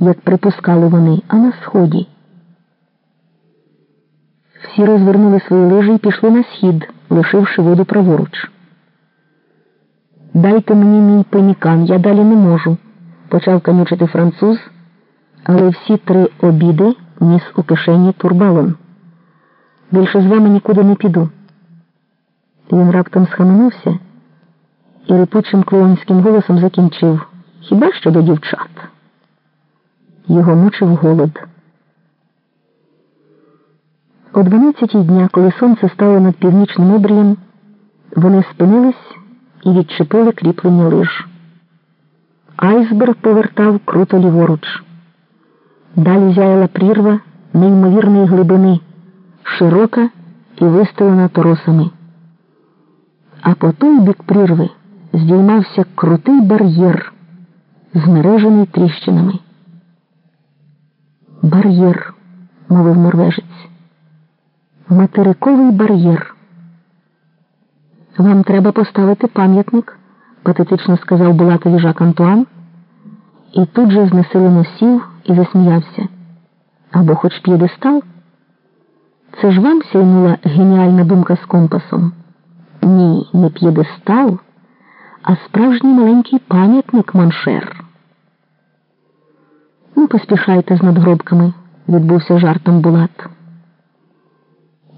як припускали вони, а на сході. Всі розвернули свої лижі і пішли на схід, лишивши воду праворуч. Дайте мені мій пенікан, я далі не можу, почав канючити француз, але всі три обіди ніс у кишені турбалон. Більше з вами нікуди не піду. Він раптом схаменувся і рипучим клоунським голосом закінчив Хіба що до дівчат? Його мучив голод. О дванадцятій дня, коли сонце стало над північним обрієм, вони спинились і відчепили кріплення лиж. Айсберг повертав круто ліворуч. Далі зяяла прірва неймовірної глибини, широка і вистелена торосами. А по той бік прірви здіймався крутий бар'єр, змережений тріщинами. Бар'єр, мовив норвежець. Материковий бар'єр. Вам треба поставити пам'ятник, патетично сказав Булатові Жак Антуан, і тут же знесилено сів і засміявся. Або хоч п'єдестал? Це ж вам сяйнула геніальна думка з компасом. Ні, не п'єдестал, а справжній маленький пам'ятник Моншер. Ну, поспішайте з надгробками, відбувся жартом Булат.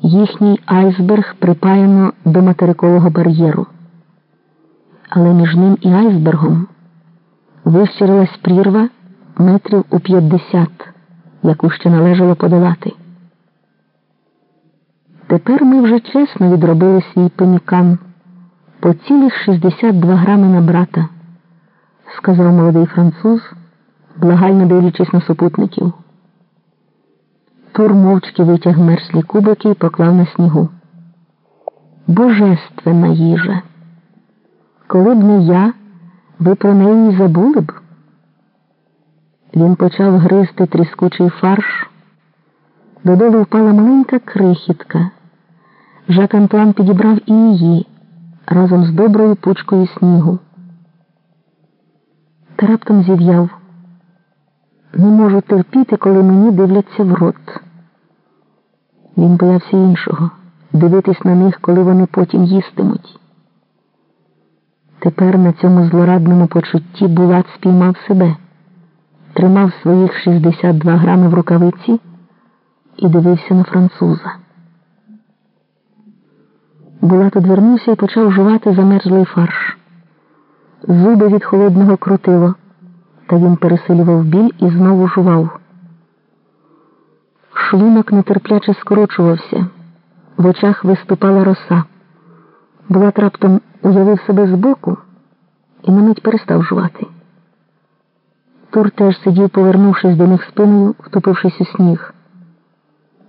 Їхній айсберг припаяно до материкового бар'єру. Але між ним і айсбергом вищирилась прірва метрів у 50, яку ще належало подолати. Тепер ми вже чесно відробили свій пенікан по цілих 62 грами на брата, сказав молодий француз, благально дивлячись на супутників. Тур мовчки витяг мерслі кубики і поклав на снігу. Божественна їжа. Коли б не я, ви про неї забули б. Він почав гризти тріскучий фарш. Додолу впала маленька крихітка. Жак Антуан підібрав і її разом з доброю пучкою снігу. Та раптом зів'яв. Не можу терпіти, коли мені дивляться в рот. Він боявся іншого дивитись на них, коли вони потім їстимуть. Тепер на цьому злорадному почутті Булат спіймав себе, тримав своїх 62 грами в рукавиці і дивився на француза. Булат одвернувся і почав жувати замерзлий фарш. Зуби від холодного крутило, та він пересилював біль і знову жував. Шлунок нетерпляче скорочувався, в очах виступала роса. Булат раптом уявив себе збоку і на мить перестав жувати. Тур теж сидів, повернувшись до них спиною, втупившись у сніг.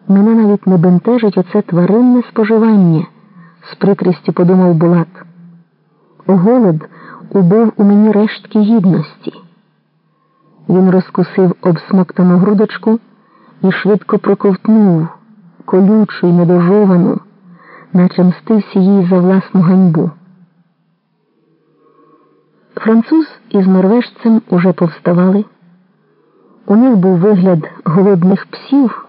Мене навіть не бентежить оце тваринне споживання, з прикрістю подумав Булат. Голод убив у мені рештки гідності. Він розкусив обсмоктану грудочку і швидко проковтнув колючу й недожовану, наче мстився їй за власну ганьбу. Француз із норвежцем уже повставали. У них був вигляд голодних псів,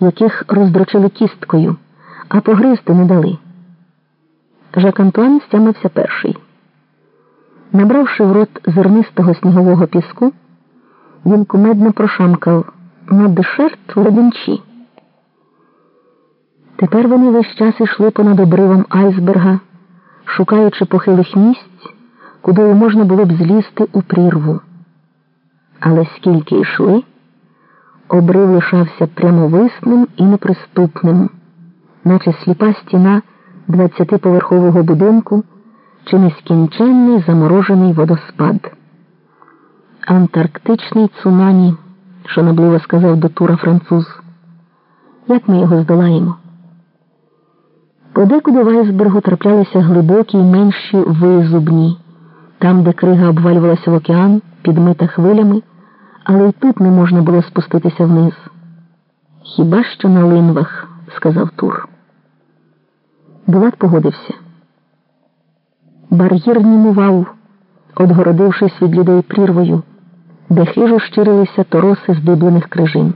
яких роздрочили кісткою, а погризти не дали. Жак Антуан стямився перший. Набравши в рот зернистого снігового піску, він кумедно прошамкав на дешерт леденчі. Тепер вони весь час йшли понад обривом айсберга, шукаючи похилих місць, куди можна було б злізти у прірву. Але скільки йшли, обрив лишався прямовисним і неприступним, наче сліпа стіна двадцятиповерхового будинку чи нескінченний заморожений водоспад. Антарктичний цунамі, шанобливо сказав до Тура француз. Як ми його здолаємо? Подекуди в айсбергу траплялися глибокі й менші визубні, там, де крига обвалювалася в океан, підмита хвилями, але й тут не можна було спуститися вниз. Хіба що на линвах, сказав Тур. Булат погодився. Бар'єр німував, одгородившись від людей прірвою. Де хижо щирилися тороси здиблених крижин.